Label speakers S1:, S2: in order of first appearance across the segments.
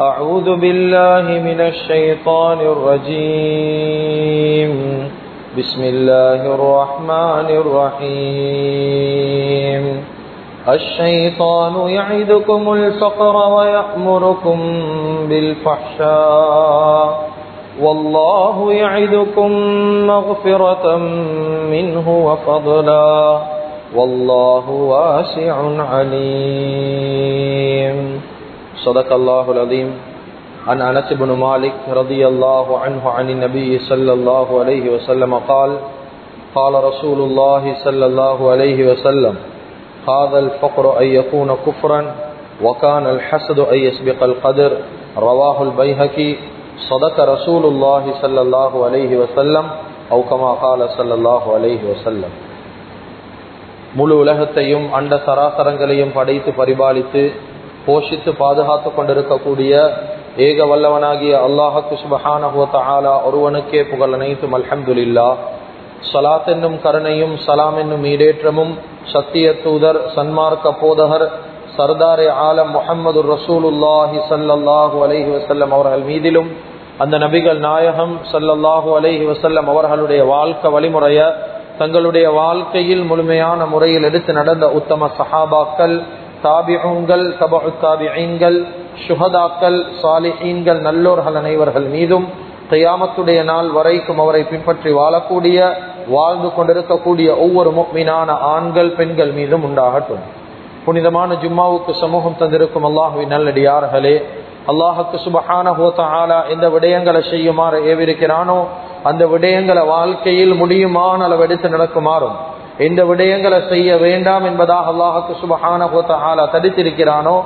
S1: أعوذ بالله من الشيطان الرجيم. بسم الله الرحمن الرحيم. الشيطان يعدكم الفقر ويأمركم بالفحشاء. والله يعدكم مغفرة منه وفضلا. والله واسع عليم. صدق الله العظيم عن انس بن مالك رضي الله عنه عن النبي صلى الله عليه وسلم قال قال رسول الله صلى الله عليه وسلم هذا الفقر أن يكون كفرا وكان الحسد أن يسبق القدر رواه البيهقي صدق رسول الله صلى الله عليه وسلم أو كما قال صلى الله عليه وسلم முழு உலகத்தையும் அண்ட சராசரங்களையும் படைத்து பரிபாலித்து போஷித்து பாதுகாத்து கொண்டிருக்கக்கூடிய ஏக வல்லவனாகிய அல்லாஹக்கு சுபஹானஹுவத்தாலா ஒருவனுக்கே புகழ் அனைத்தும் அல்ஹம்துலில்லா சலாத் என்னும் கருணையும் சலாம் என்னும் ஈடேற்றமும் சத்திய தூதர் சன்மார்க்க போதகர் சர்தாரே ஆலம் முகமது ரசூலுல்லாஹி சல்லல்லாஹு அலஹி வசல்லம் அவர்கள் மீதிலும் அந்த நபிகள் நாயகம் சல்லல்லாஹு அலஹி வசல்லம் அவர்களுடைய வாழ்க்கை வழிமுறைய தங்களுடைய வாழ்க்கையில் முழுமையான முறையில் எடுத்து நடந்த உத்தம சஹாபாக்கள் தாபிகங்கள் தபு தாபிகள் சுகதாக்கள் சாலிஹீன்கள் நல்லோர்கள் அனைவர்கள் மீதும் கையாமத்துடைய நாள் வரைக்கும் அவரை பின்பற்றி வாழக்கூடிய வாழ்ந்து கொண்டிருக்கக்கூடிய ஒவ்வொரு மீனான ஆண்கள் பெண்கள் மீதும் உண்டாகட்டும். புனிதமான ஜும்மாவுக்கு சமூகம் தந்திருக்கும் அல்லாஹுவின் நல்லடியார்களே அல்லாஹுக்கு சுபஹான ஹோத்தாலா எந்த விடயங்களை செய்யுமாறு ஏவிருக்கிறானோ அந்த விடயங்களை வாழ்க்கையில் முடியுமான அளவு எடுத்து நடக்குமாறும் எந்த விடயங்களை செய்ய வேண்டாம் என்பதாக அல்லாஹுக்கு சுபஹான ஹோத்தாலா தடுத்திருக்கிறானோ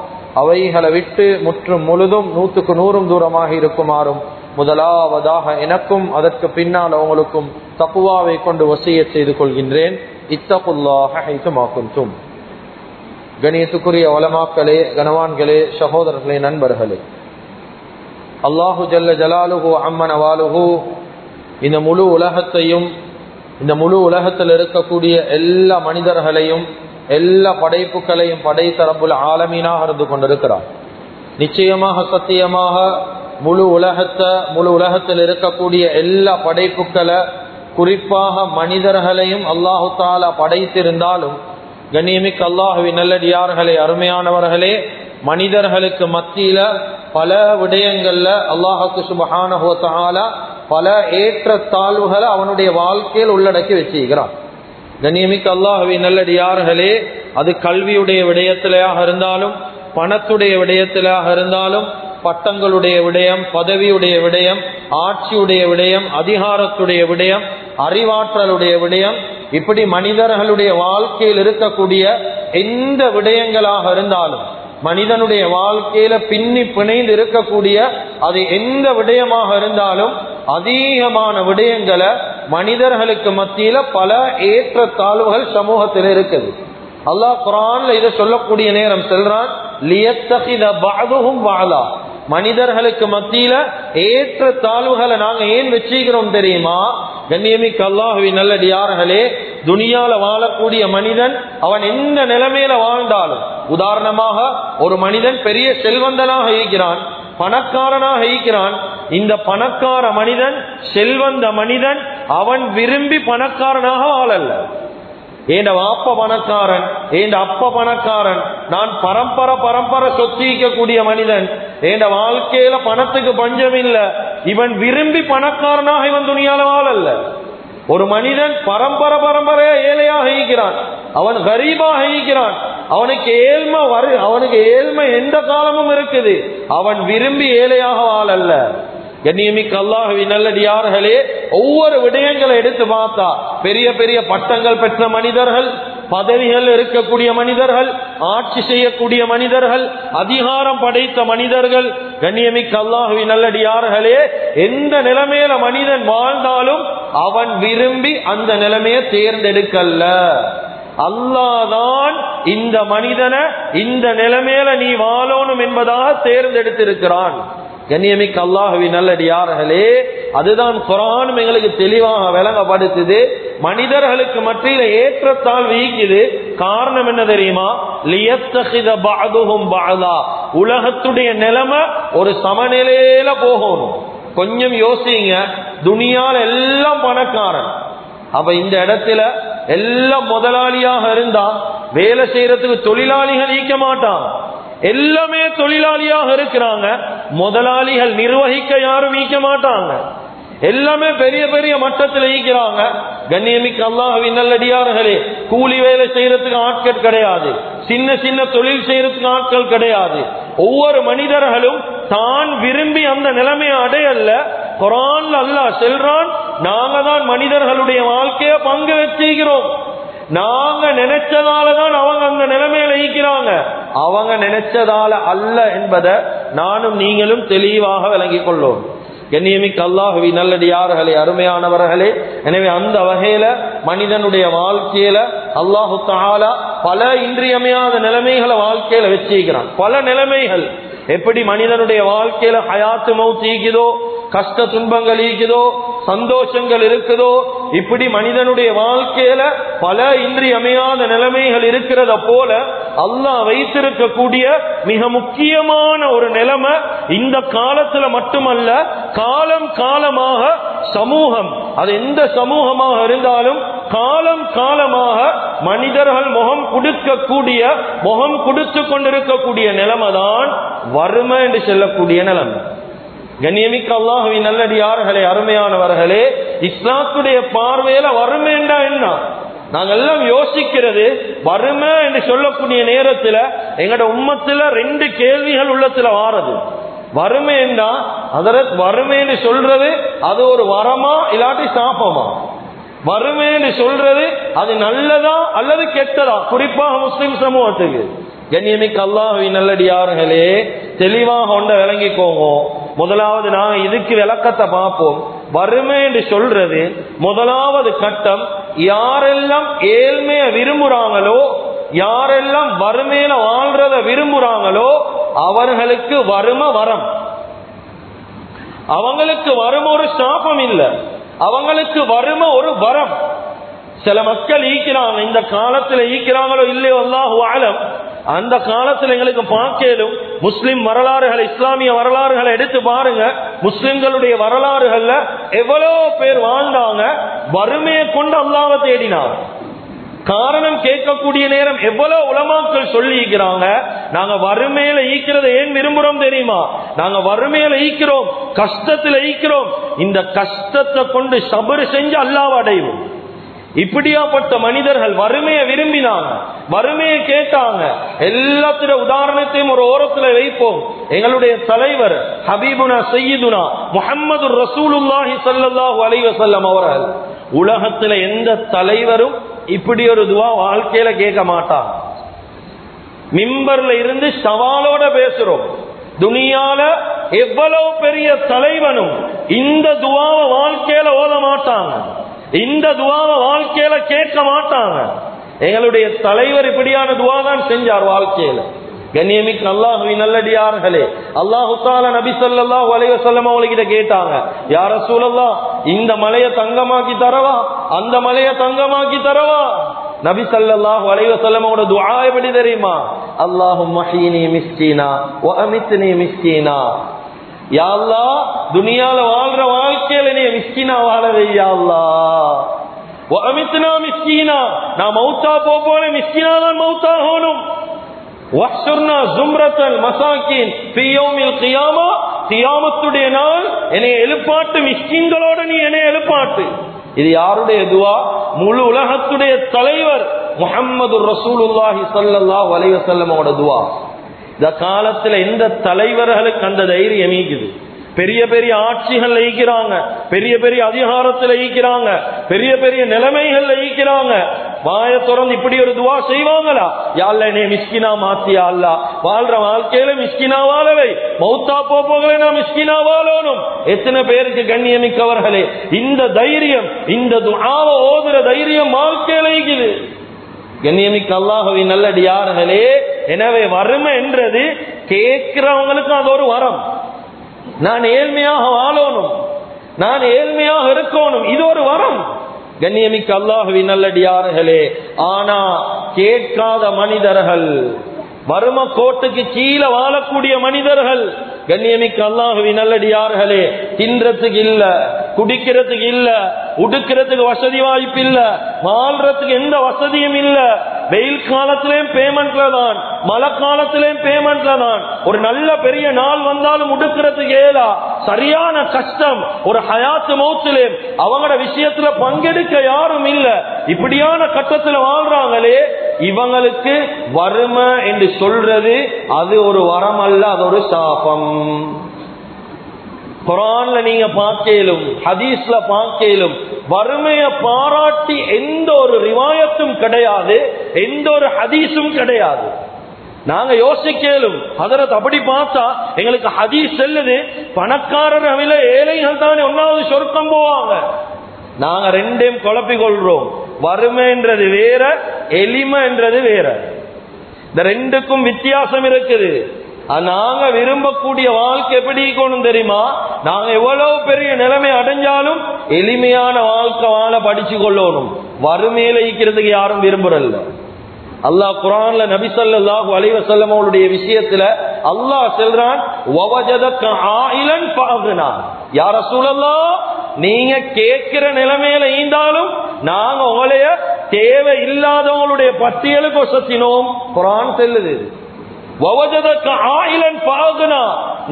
S1: அவைகளை விட்டு முற்றும் முழுதும் நூற்றுக்கு நூறும் தூரமாக இருக்குமாறும் முதலாவதாக எனக்கும் அதற்கு பின்னால் அவங்களுக்கும் தப்புவாவை கொண்டு வசிய செய்து கொள்கின்றேன். இத்தகுல்லாக ஹைத்துமாக்கும் கணியத்துக்குரிய வளமாக்களே கனவான்களே சகோதரர்களே நண்பர்களே. அல்லாஹு ஜல்ல ஜலாலுகு அம்மனவாலுகு இந்த முழு உலகத்தையும் இந்த முழு உலகத்தில் இருக்கக்கூடிய எல்லா மனிதர்களையும் எல்லா படைப்புகளையும் படைத்தரப்புல ஆலமீனாக இருந்து கொண்டிருக்கிறார். நிச்சயமாக சத்தியமாக முழு உலகத்தை முழு உலகத்தில் இருக்கக்கூடிய எல்லா படைப்புகளை குறிப்பாக மனிதர்களையும் அல்லாஹு தாலா படைத்திருந்தாலும் கண்ணியமிக்க அல்லாஹுவி நல்லடியார்களே அருமையானவர்களே மனிதர்களுக்கு மத்தியில பல விடயங்கள்ல அல்லாஹுக்கு சுபஹானஹாலா பல ஏற்ற தாழ்வுகளை அவனுடைய வாழ்க்கையில் உள்ளடக்கி வச்சுக்கிறான் கண்ணியமிக்க அல்லாஹவி நல்லடியார்களே அது கல்வியுடைய விடயத்திலாக இருந்தாலும் பணத்துடைய விடயத்திலாக இருந்தாலும் பட்டங்களுடைய விடயம் பதவியுடைய விடயம் ஆட்சியுடைய விடயம் அதிகாரத்துடைய விடயம் அறிவாற்றலுடைய விடயம் இப்படி மனிதர்களுடைய வாழ்க்கையில் இருக்கக்கூடிய எந்த விடயங்களாக இருந்தாலும் மனிதனுடைய வாழ்க்கையில பின்னி பிணைந்து இருக்கக்கூடிய அது எந்த விடயமாக இருந்தாலும் அதிகமான விடயங்களை மனிதர்களுக்கு மத்தியில பல ஏற்ற தாழ்வுகள் சமூகத்தில் இருக்குது. அல்லாஹ் குரான்ல இதை சொல்லக்கூடிய நேரம் செல்றான் வாழா மனிதர்களுக்கு மத்தியில ஏற்ற தாழ்வுகளை நாங்க ஏன் வச்சுக்கிறோம் தெரியுமா? கண்ணியமிக்க அல்லாஹுவி நல்லடியார்களே துனியால வாழக்கூடிய மனிதன் அவன் எந்த நிலைமையில வாழ்ந்தாலும் உதாரணமாக ஒரு மனிதன் பெரிய செல்வந்தனாக இருக்கிறான் பணக்காரனாக இருக்கிறான் இந்த பணக்கார மனிதன் செல்வந்த மனிதன் அவன் விரும்பி பணக்காரனாக வாழல்ல ஏண்ட வாப்ப பணக்காரன் ஏண்ட அப்ப பணக்காரன் நான் பரம்பரை பரம்பரை சொத்திக்கக்கூடிய மனிதன் ஏண்ட வாழ்க்கையில பணத்துக்கு பஞ்சம் இல்ல இவன் விரும்பி பணக்காரனாக இவன் துணியால வாழல்ல. ஒரு மனிதன் பரம்பரை பரம்பரையா ஏழையாக ஈக்கிறான் அவன் கரீபாக ஈக்கிறான் அவனுக்கு ஏழ்மை வரு அவனுக்கு ஏழ்மை எந்த காலமும் இருக்குது. அவன் விரும்பி ஏழையாக வாழல்ல. கண்ணியமிக்க அல்லாஹவி நல்லடியார்களே ஒவ்வொரு விடயங்களை எடுத்து பார்த்தா பெரிய பெரிய பட்டங்கள் பெற்ற மனிதர்கள் பதவிகள் இருக்கக்கூடிய மனிதர்கள் ஆட்சி செய்யக்கூடிய மனிதர்கள் அதிகாரம் படைத்த மனிதர்கள் கண்ணியமிக்க அல்லாஹவி நல்லடியார்களே எந்த நிலைமையில மனிதன் வாழ்ந்தாலும் அவன் விரும்பி அந்த நிலைமையை தேர்ந்தெடுக்கல்ல. அல்லாதான் இந்த மனிதனை இந்த நிலைமையில நீ வாழணும் என்பதாக தேர்ந்தெடுத்திருக்கிறான். கண்ணியமிக்க அல்லாஹவி நல்லடியார்களே அதுதான் குரானும் எங்களுக்கு தெளிவாக விளங்கப்படுத்துது. மனிதர்களுக்கு மத்தியில ஏற்றத்தால் வீக்குது. காரணம் என்ன தெரியுமா? உலகத்துடைய நிலைமை ஒரு சமநிலையில போகணும். கொஞ்சம் யோசிங்க. துணியால எல்லாம் பணக்காரன். அப்ப இந்த இடத்துல எல்லாம் முதலாளியாக இருந்தா வேலை செய்யறதுக்கு தொழிலாளிகள் ஈக்க மாட்டான். எல்லாமே தொழிலாளியாக இருக்கிறாங்க. முதலாளிகள் நிர்வகிக்க யாரும் ஈக்க மாட்டாங்க. எல்லாமே பெரிய பெரிய மட்டத்தில் ஈக்கிறாங்க கண்ணியமிக்க அல்லாஹின் நல்லடியார்களே கூலி வேலை செய்யறதுக்கு ஆட்கள் கிடையாது. சின்ன சின்ன தொழில் செய்யறதுக்கு ஆட்கள் கிடையாது. ஒவ்வொரு மனிதர்களும் தான் விரும்பி அந்த நிலைமையை அடையல்ல குரான் அல்லாஹ் செல்றான் நாங்க தான் மனிதர்களுடைய வாழ்க்கைய பங்கு வச்சுக்கிறோம் நாங்க நினைச்சதாலதான் அவங்க அந்த நிலைமையில ஈக்கிறாங்க அவங்க நினைச்சதால அல்ல என்பதை நானும் நீங்களும் தெளிவாக விளங்கிக் கொள்ளும். கண்ணியமிக்க அல்லாஹுவி நல்லடியார்களே அருமையானவர்களே எனவே அந்த வகையில மனிதனுடைய வாழ்க்கையில அல்லாஹு தாலா பல இன்றியமையாத நிலைமைகளை வாழ்க்கையில வச்சிருக்கிறான். பல நிலைமைகள். எப்படி மனிதனுடைய வாழ்க்கையில ஹயாத்து மவுத் கஷ்ட துன்பங்கள் இருக்குதோ சந்தோஷங்கள் இருக்குதோ இப்படி மனிதனுடைய வாழ்க்கையில பல இன்றியமையாத நிலைமைகள் இருக்கிறத போல அல்லாஹ் வைத்திருக்கக்கூடிய மிக முக்கியமான ஒரு நிலைமை இந்த காலத்துல மட்டுமல்ல காலம் காலமாக சமூகம். அது எந்த சமூகமாக இருந்தாலும் காலம் காலமாக மனிதர்கள் முகம் கொடுக்கக்கூடிய முகம் கொடுத்து கொண்டிருக்கக்கூடிய நிலைமை தான் வறுமை என்று சொல்லக்கூடிய நிலைமை. கண்ணியமிக்க அல்லாஹுவின் நல்லடியார்களே அருமையானவர்களே இஸ்லாத்துடைய பார்வையில வறுமைண்டா என்ன? நாங்க எல்லாம் யோசிக்கிறது வறுமை என்று சொல்லக்கூடிய நேரத்துல எங்கட உம்மத்துல ரெண்டு கேள்விகள் உள்ளத்துல வாரது. வறுமை என்றா அதற்கு வறுமைன்னு சொல்றது அது ஒரு வரமா இல்லாட்டி சாப்பமா வறுமைன்னு சொல்றது அது நல்லதா அல்லது கெட்டதா? குறிப்பாக முஸ்லிம் சமூகத்துக்கு. கண்ணியமிக்க அல்லாஹுவின் நல்லடியார்களே தெளிவாக ஒன்றை விளங்கிக்கோங்க. முதலாவது நாங்க இதுக்கு விளக்கத்தை பார்ப்போம். வறுமை என்று சொல்றது முதலாவது கட்டம். யாரெல்லாம் ஏழ்மைய விரும்புறாங்களோ யாரெல்லாம் வறுமையில வாழ்றத விரும்புறாங்களோ அவர்களுக்கு வறுமை வரம். அவங்களுக்கு வறுமை ஒரு சாபம் இல்ல. அவங்களுக்கு வறுமை ஒரு வரம். சில மக்கள் ஈக்கிறாங்க இந்த காலத்துல ஈக்கிறாங்களோ இல்லையோ அல்லாஹு ஆலம் அந்த காலத்தில் எங்களுக்கு பார்க்கலும் முஸ்லிம் வரலாறுகளை இஸ்லாமிய வரலாறுகளை எடுத்து பாருங்க. முஸ்லிம்களுடைய வரலாறுகள்ல எவ்வளவு பேர் வாழ்ந்தாங்க வறுமையை கொண்டு அல்லாவை தேடினாங்க. காரணம் கேட்கக்கூடிய நேரம் எவ்வளவு உலமாக்கள் சொல்லிக்கிறாங்க நாங்க வறுமையில ஈக்கிறத ஏன் விரும்புறோம் தெரியுமா? நாங்க வறுமையில ஈக்கிறோம் கஷ்டத்துல ஈக்கிறோம். இந்த கஷ்டத்தை கொண்டு சபறு செஞ்சு அல்லாவ அடைவோம். இப்படியாப்பட்ட மனிதர்கள் வறுமையை விரும்பினாங்க. வறுமையை கேட்டாங்க. எல்லாத்திட உதாரணத்தையும் ஒரு ஓரத்துல வைப்போம். எங்களுடைய தலைவர் ஹபீபுனா சையீதுனா முகமது ரசூலுல்லாஹி சல்லாஹூ அலைவசல்லம் அவர்கள் உலகத்துல எந்த தலைவரும் இப்படி ஒரு துவா வாழ்க்கையில கேட்க மாட்டாங்க. மிம்பர்ல இருந்து சவாலோட பேசுறோம். துனியால எவ்வளவு பெரிய தலைவனும் இந்த துவாவை வாழ்க்கையில ஓத மாட்டாங்க. இந்த துவாவை வாழ்க்கையில கேட்க மாட்டாங்க. எங்களுடைய தலைவர் இப்படியான துவா தான் செஞ்சார் வாழ்க்கையில. கண்ணியமிக்கு அல்லாஹுவி நல்லடியார்களே அல்லாஹு தால நபி சொல்லாஹு அலைய சொல்லம் அவங்ககிட்ட கேட்டாங்க யார சூழல்லா இந்த மலையை தங்கமாக்கி தரவா? அந்த மலையை தங்கமாக்கி தரவா? நபி சல்லாஹு அலைய சொல்லமோட துவா எப்படி தெரியுமா? அல்லாஹு மஹீனி மிஸ்கீனா அமித்னி மிஸ்கீனா. யாழ்லா துனியால வாழ்ற வாழ்க்கையில நீ மிஸ்கினா வாழ வையாள்லா அமித்னா மிஸ்கீனா நான் மௌத்தா போல மிஸ்கினா தான் மௌத்தா ஆகணும் வஹ்ஷுர்னா ஜும்ரத்தல் மசாக்கின் ஃபீ யௌமில் கியாமா கியாமத்துடைய நாள் என்னை எழுப்பாட்டு மிஸ்கின்களோட நீ என்னை எழுப்பாட்டு இது யாருடைய துவா? முழு உலகத்துடைய தலைவர் முகம்மது ரசூலுல்லாஹி ஸல்லல்லாஹு அலைஹி வஸல்லம் அவரோட துவா. இந்த காலத்துல எந்த தலைவர்களுக்கு அந்த தைரியம் ஈக்குது பெரிய பெரிய ஆட்சிகள் ஈக்கிறாங்க பெரிய பெரிய அதிகாரத்தில் ஈக்கிறாங்க பெரிய பெரிய நிலைமைகள் ஈக்கிறாங்க வாய திறந்து இப்படி ஒரு துவா செய்வாங்களா? யாழ்ல என்னை மிஸ்கினா மாத்தியா அல்ல? வாழ்ற வாழ்க்கையில மிஸ்கினா வாழவை. மௌத்தா போகவே நான் மிஸ்கினா வாழணும். எத்தனை பேருக்கு கண்ணியமிக்கவர்களே. இந்த தைரியம் இந்த துஆவை ஓதுற தைரியம் வாழ்க்கையில ஈக்குது கண்ணியமிக்க அல்லாஹுவின் நல்லடியார்களே எனவே வறுமை என்றது கேட்கிறவங்களுக்கு அது ஒரு வரம். நான் ஏழ்மையாக வாழணும். நான் ஏழ்மையாக இருக்கணும். இது ஒரு வரம். கண்ணியமிக்க அல்லாஹுவின் நல்லடியார்களே ஆனா கேட்காத மனிதர்கள் வறும கோட்டுக்கு கீழே வாழக்கூடிய மனிதர்கள். கண்ணியமிக்க அல்லாஹுவின் நல்லடியார்களே தின்றதுக்கு இல்ல குடிக்கிறதுக்கு இல்ல உடுக்கிறதுக்கு வசதி வாய்ப்பு இல்ல வாழ்றதுக்கு எந்த வசதியும் இல்ல. வெயில் காலத்திலேயும் பேமெண்ட்ல தான் மழை காலத்திலேயும் பேமெண்ட்ல தான். ஒரு நல்ல பெரிய நாள் வந்தாலும் உடுக்கிறதுக்கு ஏலா சரியான கஷ்டம். ஒரு ஹயாத்து மௌத்திலே அவங்களோட விஷயத்துல பங்கெடுக்க யாரும் இல்ல. இப்படியான கட்டத்துல வாழ்றாங்களே இவங்களுக்கு வறுமை என்று சொல்றது அது ஒரு வரம் அல்ல அது ஒரு சாபம். குரான்ல நீங்க பார்க்கலும் ஹதீஸ்ல பார்க்கலும் வறுமையை பாராட்டி எந்த ஒரு ரிவாயத்தும் கிடையாது எந்த ஒரு ஹதீஸும் கிடையாது. நாங்க யோசிக்கலும் அதரத் அப்படி பார்த்தா எங்களுக்கு ஹதீஸ் செல்லுது பணக்காரர் அவில ஏழைகள் தானே ஒன்னாவது சொர்க்கம் போவாங்க. நாங்க ரெண்டையும் குழப்பிக் கொள்றோம் வறுமைன்றது வேற எளிமைன்றது வேற. இந்த ரெண்டுக்கும் வித்தியாசம் இருக்குது. நாங்க விரும்பக்கூடிய வாழ்க்கை எப்படி இருக்கணும் தெரியுமா? நாங்க எவ்வளவு பெரிய நிலைமை அடைஞ்சாலும் எளிமையான வாழ்க்கை வாழ படிச்சு கொள்ளணும் வறுமையில ஈக்கிறதுக்கு யாரும் விரும்புறல்ல அல்லாஹ் குரான்ல நபி சொல்லாஹு அலைவ வஸல்லம் விஷயத்துல அல்லாஹ் சொல்றான் வவஜதக ஆயிலன் ஃபஅக்னா யா ரசூலல்லாஹ் நீங்க கேட்கிற நிலைமையில ஈந்தாலும் நாங்க உங்களைய தேவை இல்லாதவங்களுடைய பட்டியலுக்கு வசத்தினோம் குரான் செல்லுது. வவஜதக ஆயிலன் ஃபஅக்னா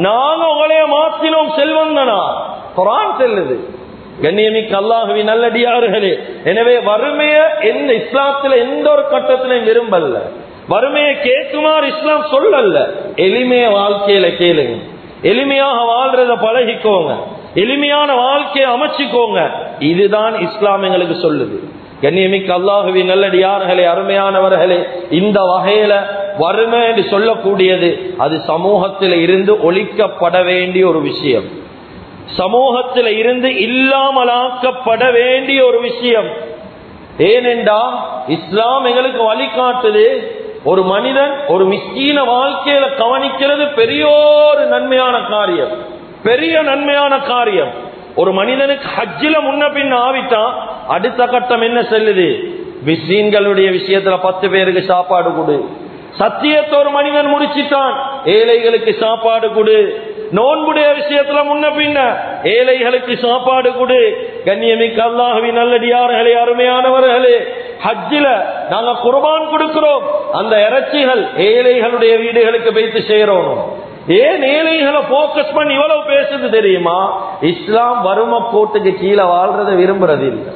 S1: நாங்க உங்களைய மாத்தினோம் செல்வந்தனா. குரான் செல்லுது. கண்ணியமிக்க அல்லாஹுவின் நல்லடியார்களே எனவே வறுமைய எந்த இஸ்லாத்துல எந்த ஒரு கட்டத்திலையும் விரும்பல்ல வறுமையை கேட்குமாறு இஸ்லாம் சொல்லல்ல எளிமைய வாழ்க்கையில கேளுங்க. எளிமையாக வாழ்றத பழகிக்கோங்க. எளிமையான வாழ்க்கையை அமைச்சுக்கோங்க. இதுதான் இஸ்லாம் எங்களுக்கு சொல்லுது. கண்ணியமிக்க அல்லாஹுவி நல்லடியார்களே அருமையானவர்களே இந்த வகையில வறுமை என்று சொல்லக்கூடியது அது சமூகத்தில் இருந்து ஒழிக்கப்பட வேண்டிய ஒரு விஷயம். சமூகத்தில் இருந்து இல்லாமலாக்கப்பட வேண்டிய ஒரு விஷயம். ஏனென்றா இஸ்லாம் எங்களுக்கு வழிகாட்டுது. ஒரு மனிதன் ஒரு மிஸ்கீன வாழ்க்கையில கவனிக்கிறது பெரிய ஒரு நன்மையான காரியம். பெரிய நன்மையான காரியம். ஒரு மனிதனுக்கு ஹஜ்ஜில முன்ன பின் ஆவிட்டா அடுத்த கட்டம் என்ன செல்லுது? மிஸ்கீன்களுடைய விஷயத்துல பத்து பேருக்கு சாப்பாடு கொடு. சத்தியத்தை ஒரு மனிதன் முடிச்சிட்டான். ஏழைகளுக்கு சாப்பாடு கொடு. நோன்புடைய விஷயத்துல முன்ன பின்ன ஏழைகளுக்கு சாப்பாடு கொடு. கண்ணியமிக்க அல்லாஹுவின் நல்லடியார்களே அருமையானவர்களே ஹஜ்ஜில நாங்க குர்பான் கொடுக்கிறோம். அந்த இறைச்சிகள் ஏழைகளுடைய வீடுகளுக்கு வைத்து சேரணும் ஏன் ஏழைகளை போக்கஸ் பண்ணி இவ்வளவு பேசுது தெரியுமா? இஸ்லாம் வறும கோட்டுக்கு கீழே வாழ்றதை விரும்புறது இல்லை.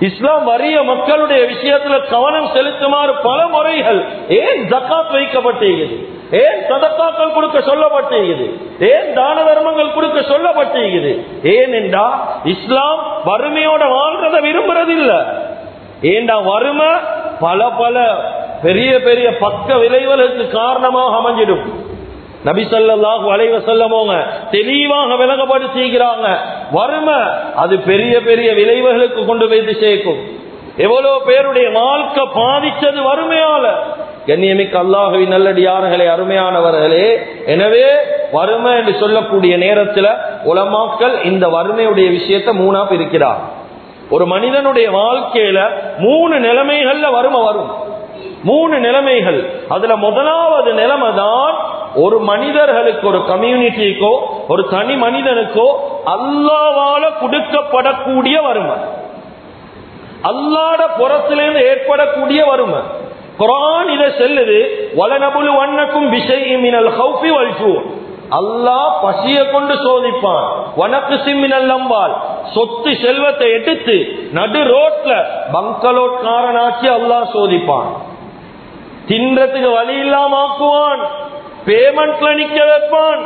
S1: இஸ்லாம் வறிய மக்களுடைய விஷயத்துல கவனம் செலுத்துமாறு பல முறைகள் ஏன் ஜக்காத் வைக்கப்பட்டிருக்கிறது ஏன் சதத்தாக்கள் கொடுக்க சொல்லப்பட்டிருக்குது ஏன் தான தர்மங்கள் கொடுக்க சொல்லப்பட்டிருக்குது ஏன் என்றா இஸ்லாம் வறுமையோட வாழ்றதை விரும்புறது இல்ல ஏண்டா வறுமை பல பல பெரிய பெரிய பக்க விளைவுகளுக்கு காரணமாக அமைஞ்சிடும். நபி ஸல்லல்லாஹு அலைஹி வஸல்லமோங்க தெளிவாக செய்கிறாங்க வறுமை அது பெரிய பெரிய விளைவுகளுக்கு கொண்டு போய் சேர்க்கும். எவ்வளவு பேருடைய வாழ்க்கை பாதிச்சது வறுமையால. கண்ணியமிக்க அல்லாஹவி நல்லடியார்களே அருமையானவர்களே எனவே வறுமை என்று சொல்லக்கூடிய நேரத்தில் உலமாக்கள் இந்த வறுமையுடைய விஷயத்தை மூணா பிரிக்கிறார். ஒரு மனிதனுடைய வாழ்க்கையில மூணு நிலைமைகள்ல வறுமை வரும். மூணு நிலைமைகள். அதுல முதலாவது நிலைமை தான் ஒரு மனிதர்களுக்கு ஒரு கம்யூனிட்டிக்கோ ஒரு தனி மனிதனுக்கோ அல்லாவால கொடுக்கப்படக்கூடிய வறுமை. அல்லாட புறத்திலிருந்து ஏற்படக்கூடிய வறுமை. குரான் இதை செல்லுது வலனபுலு வண்ணக்கும் விஷயம் மினல் ஹவுஃபி வல்ஜூ அல்லாஹ் பசிய கொண்டு சோதிப்பான். வனக்கு சிம்மினல் நம்பால் சொத்து செல்வத்தை எடுத்து நடு ரோட்ல பங்களோட்காரனாக்கி அல்லாஹ் சோதிப்பான். தின்றதுக்கு வழி இல்லாம ஆக்குவான். பேமெண்ட்ல நிக்க வைப்பான்.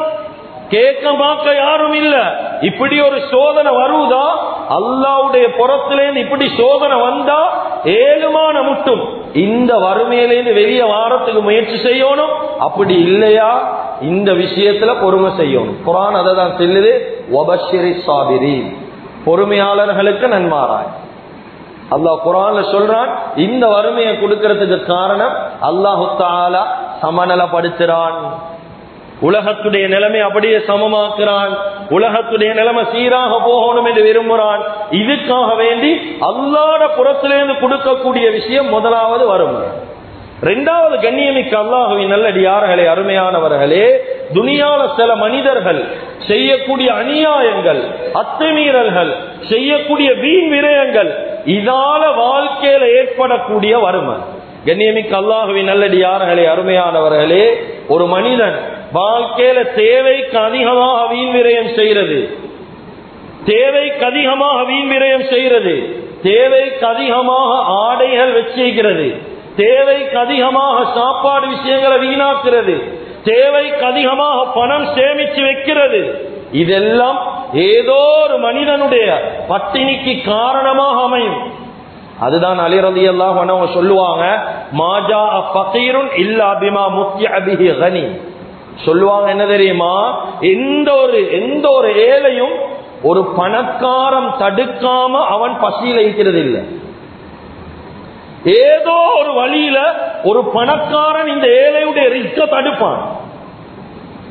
S1: கேட்க பார்க்க யாரும் இல்ல. இப்படி ஒரு சோதனை வருவதா அல்லாவுடைய புறத்திலேருந்து இப்படி சோதனை வந்தா ஏழுமான முட்டும். இந்த வறுமையிலேருந்து வெளியே வாரத்துக்கு முயற்சி செய்யணும். அப்படி இல்லையா? இந்த விஷயத்துல பொறுமை செய்யணும். குரான் அதை தான் சொல்லுது ஒபஷிரி சாபிரி பொறுமையாளர்களுக்கு நன்மாராய். அல்லாஹ் குரான்ல சொல்றான் இந்த வறுமையை கொடுக்கறதுக்கு காரணம் அல்லாஹு தாலா சமநலப்படுத்துறான். உலகத்துடைய நிலைமை அப்படியே சமமாக்குறான். உலகத்துடைய நிலைமை சீராக போகணும் என்று விரும்புகிறான் இதுக்காக வேண்டி அல்லாட புறத்திலிருந்து கொடுக்கக்கூடிய விஷயம் முதலாவது வரும். ரெண்டாவது கண்ணியமிக்க அல்லாஹுவின் நல்லடியார்களே அருமையானவர்களே துனியால சில மனிதர்கள் செய்யக்கூடிய அநியாயங்கள் அத்துமீறல்கள் செய்யக்கூடிய வீண் விரயங்கள் இதால வாழ்க்கையில ஏற்படக்கூடிய வறுமை. கண்ணியமிக்க அல்லாஹுவின் நல்லடியார்களே அருமையானவர்களே ஒரு மனிதன் வாழ்க்கையில தேவைக்கு அதிகமாக வீண் விரயம் செய்யறது தேவைக்கு அதிகமாக வீண் விரயம் செய்யறது தேவைக்கு அதிகமாக ஆடைகள் வச்சிருக்கிறது. தேவைக்கு அதிகமாக சாப்பாடு விஷயங்களை வீணாக்குறது தேவைக்கு அதிகமாக பணம் சேமிச்சு வைக்கிறது. இதெல்லாம் ஏதோ ஒரு மனிதனுடைய பட்டினிக்கு காரணமாக அமையும். அதுதான் அலிரதி எல்லாம் அவங்க சொல்லுவாங்க மாஜா பகீருன் இல்லா பிமா முக்கிய அபிஹி கனி. சொல்லுவாங்க என்ன தெரியுமா? எந்த ஒரு எந்த ஒரு ஏழையும் ஒரு பணக்காரம் தடுக்காம அவன் பசியில இருக்கிறது இல்லை ஏதோ ஒரு வழியில ஒரு பணக்காரன் இந்த ஏழையுடைய ரிக்க தடுப்பான்.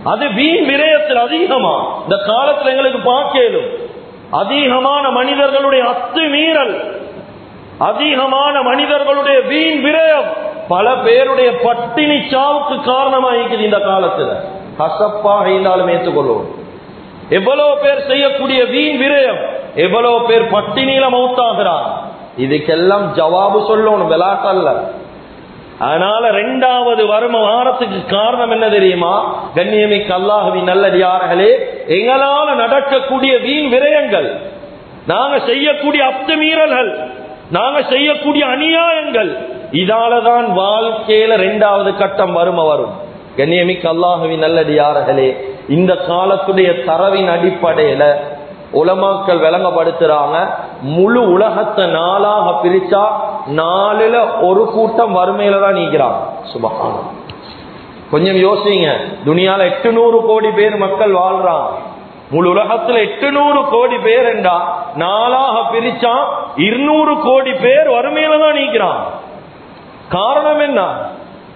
S1: அது வீண் விரயத்தில் அதிகமா. இந்த காலத்துல எங்களுக்கு பார்க்கலும் அதிகமான மனிதர்களுடைய அத்துமீறல். அதிகமான மனிதர்களுடைய வீண் விரயம். பல பேருடைய பட்டினி சாவுக்கு காரணமாகிக்குது இந்த காலத்துல. கசப்பாக இருந்தாலும் ஏற்றுக்கொள்வோம். எவ்வளவு பேர் செய்யக்கூடிய வீண் விரயம் எவ்வளவு பேர் பட்டினியில மௌத்தாகிறார் இதுக்கெல்லாம் ஜவாபு சொல்லணும் விளாட்டல்ல அதனால ரெண்டாவது வரும வாரத்துக்கு காரணம் என்ன தெரியுமா? கண்ணியமிக்க அல்லாஹுவின் நல்லடியார்களே எங்களால நடக்கக்கூடிய வீண் விரயங்கள் நாங்க செய்யக்கூடிய அத்துமீறல்கள் நாங்க செய்யக்கூடிய அநியாயங்கள் இதாலதான் வாழ்க்கையில ரெண்டாவது கட்டம் வறுமை வரும் கண்ணியமிக்க அல்லாஹுவின் நல்லடியார்களே இந்த காலத்துடைய தரவின் அடிப்படையில உலமாக்கள் விளங்கப்படுத்துறாங்க முழு உலகத்தை நாளாக பிரிச்சா நாலுல ஒரு கூட்டம் வறுமையில தான் நீக்கிறாங்க சுபகானம். கொஞ்சம் யோசிங்க துணியால எட்டுநூறு கோடி பேர் மக்கள் வாழ்றாங்க முழு உலகத்துல எட்டுநூறு கோடி பேர் என்றா நாளாக பிரிச்சா இருநூறு கோடி பேர் வறுமையில தான் நீக்கிறான். காரணம் என்ன?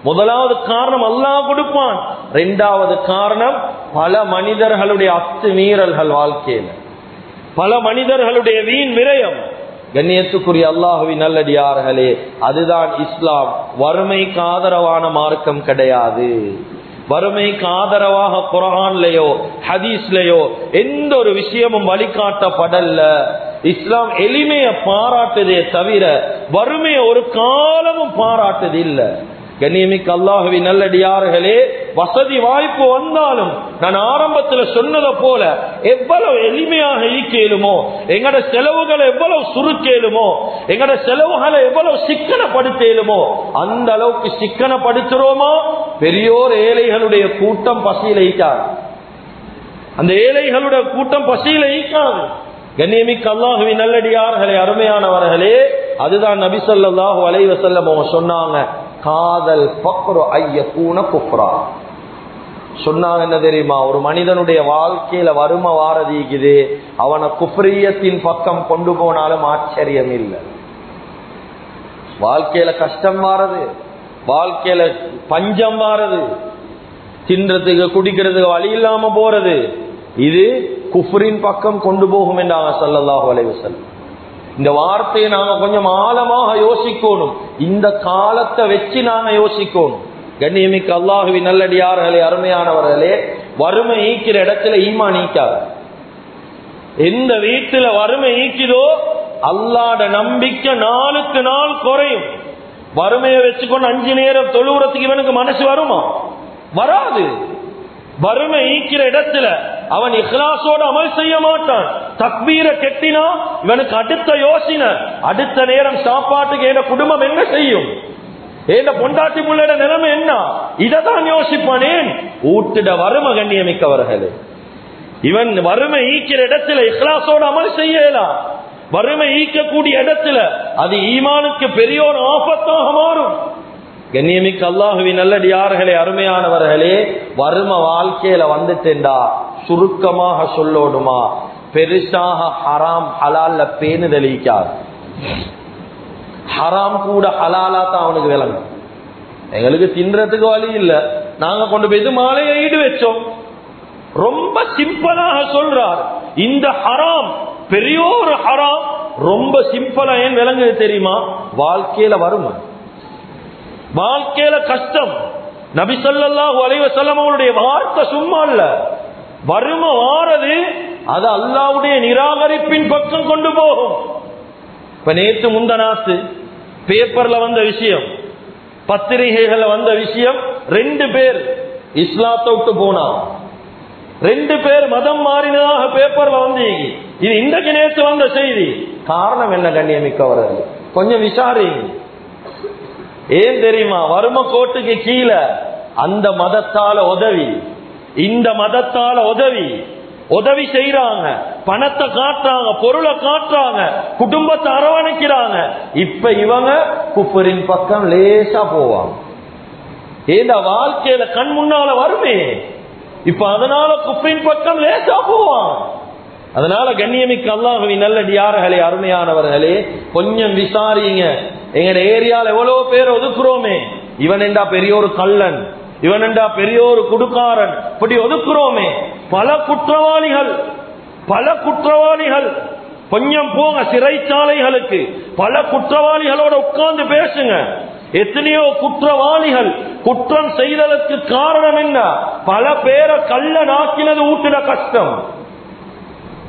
S1: முதலாவது காரணம் அல்லாஹ் கொடுப்பான். ரெண்டாவது காரணம் பல மனிதர்களுடைய அத்துமீறல்கள் வாழ்க்கையில். பல மனிதர்களுடைய வீண் விரயம். கண்ணியத்துக்குரிய அல்லாஹுவின் நல்லடியார்களே அதுதான் இஸ்லாம். வறுமைக்கு ஆதரவான மார்க்கம் கிடையாது. வறுமைக்கு ஆதரவாக குரான்லயோ ஹதீஸ்லயோ எந்த ஒரு விஷயமும் வழிகாட்டப்படல்ல இஸ்லாம் எளிமைய பாராட்டுதே தவிர வறுமையை ஒரு காலமும் பாராட்டுது இல்லை. கண்ணியமிக்க அல்லாஹவி நல்லடியார்களே வசதி வாய்ப்பு வந்தாலும் நான் ஆரம்பத்தில் சொன்னதை போல எவ்வளவு எளிமையாக ஈக்கேலுமோ எங்கட செலவுகளை எவ்வளவு சுருக்கேலுமோ எங்கட செலவுகளை எவ்வளவு சிக்கனப்படுத்தேலுமோ அந்த அளவுக்கு சிக்கனப்படுத்துறோமோ? பெரியோர் ஏழைகளுடைய கூட்டம் பசியில் ஈக்காது அந்த ஏழைகளுடைய கூட்டம் பசியில் ஈக்காது கண்ணியமிக்க அல்லாஹுவி நல்லடியார்களே அருமையானவர்களே அதுதான் நபி சொல்லாஹு அலைவசல்லம் அவங்க சொன்னாங்க. காதல் பக்ரோ ஐய கூன குப்ரா சொன்னாங்க என்ன தெரியுமா? ஒரு மனிதனுடைய வாழ்க்கையில வறுமை வாரதிக்குது. அவனை குப்ரியத்தின் பக்கம் கொண்டு போனாலும் ஆச்சரியம் இல்லை. வாழ்க்கையில கஷ்டம் வாரது. வாழ்க்கையில பஞ்சம் வாரது. தின்றதுக்கு குடிக்கிறதுக்கு வழி இல்லாம போறது. இது குஃப்ரின் பக்கம் கொண்டு போகும் என்றாங்க சல்லல்லாஹு அலைவசல் இந்த வார்த்தையை நாங்க கொஞ்சம் ஆழமாக யோசிக்கணும். இந்த காலத்தை வச்சு நாங்க யோசிக்கணும். கண்ணியமிக்க அல்லாஹுவி நல்லடியார்களே அருமையானவர்களே வறுமை ஈக்கிற இடத்துல ஈமா நீக்காது எந்த வீட்டுல வறுமை ஈக்குதோ அல்லாட நம்பிக்கை நாளுக்கு நாள் குறையும். வறுமையை வச்சுக்கொண்டு அஞ்சு நேரம் தொழுவுறதுக்கு இவனுக்கு மனசு வருமா? வராது. வறுமை ஈக்கிற இடத்துல அவன் இஹ்லாசோட அமல் செய்ய மாட்டான். தக்பீரை கெட்டினா இவனுக்கு அடுத்த யோசனை. அடுத்த நேரம் சாப்பாட்டுக்கு என் குடும்பம் என்ன செய்யும்? ஏண்ட பொண்டாட்டி புள்ளட நிலைமை என்ன? இததான் யோசிப்பானேன். ஊட்டிட வறுமை கண்ணியமிக்கவர்களே. இவன் வறுமை ஈக்கிற இடத்துல இஹ்லாசோட அமல் செய்யலாம் வறுமை ஈக்கக்கூடிய இடத்துல அது ஈமானுக்கு பெரிய ஒரு ஆபத்தாக மாறும். கண்ணியமிக்க அல்லாஹுவின் நல்லடியார்களே அருமையானவர்களே வறும வாழ்க்கையில வந்துட்டேன்டா. சுருக்கமாக சொல்லோடுமா? பெருசாக ஹராம் ஹலால்ல பேணுதலிக்காது ஹராம் கூட ஹலாலா தான் அவனுக்கு விளங்கும். எங்களுக்கு தின்றதுக்கு வழி இல்ல. நாங்க கொண்டு போய் மாலையை ஈடு வச்சோம். ரொம்ப சிம்பிளாக சொல்றார். இந்த ஹராம் பெரிய ஒரு ஹராம் ரொம்ப சிம்பிளா ஏன் விளங்குது தெரியுமா? வாழ்க்கையில வறுமை. வாழ்க்கையில கஷ்டம். நபி சொல்லாஹு அலைவசல்லம் அவருடைய வார்த்தை சும்மா இல்ல. வறுமை வாரது அது அல்லாஹ்வுடைய நிராகரிப்பின் பக்கம் கொண்டு போகும். இப்ப நேற்று முந்தனாத்து பேப்பர்ல வந்த விஷயம் பத்திரிகைகள்ல வந்த விஷயம் ரெண்டு பேர் இஸ்லாத்தை விட்டு போனா. ரெண்டு பேர் மதம் மாறினதாக பேப்பர்ல வந்து இது இன்றைக்கு நேற்று வந்த செய்தி. காரணம் என்ன கண்ணியமிக்கவர்கள்? கொஞ்சம் விசாரிங்க. ஏன் தெரியுமா? வறும கோட்டுக்கு கீழே அந்த மதத்தால உதவி இந்த மதத்தால உதவி உதவி செய்யறாங்க பணத்தை காட்டுறாங்க பொருளை காட்டுறாங்க குடும்பத்தை அரவணைக்கிறாங்க. இப்ப இவங்க குப்பரின் பக்கம் லேசா போவாங்க. ஏந்த வாழ்க்கையில கண் முன்னால வருமே இப்ப அதனால குப்பரின் பக்கம் லேசா போவான் அதனால கண்ணியமிக்க அல்லாஹுவின் நல்லடியார்களே அருமையானவர்களே கொஞ்சம் விசாரிங்க. எங்கட ஏரியால எவ்வளவு பேர் ஒதுக்குறோமே? இவன் என்றா பெரிய ஒரு கள்ளன் இவன் என்றா பெரிய ஒரு குடுக்காரன் இப்படி ஒதுக்குறோமே. பல குற்றவாளிகள் பல குற்றவாளிகள் கொஞ்சம் போங்க சிறைச்சாலைகளுக்கு. பல குற்றவாளிகளோட உட்கார்ந்து பேசுங்க. எத்தனையோ குற்றவாளிகள் குற்றம் செய்ததற்கு காரணம் என்ன? பல பேரை கள்ள நாக்கினது ஊட்டின கஷ்டம்.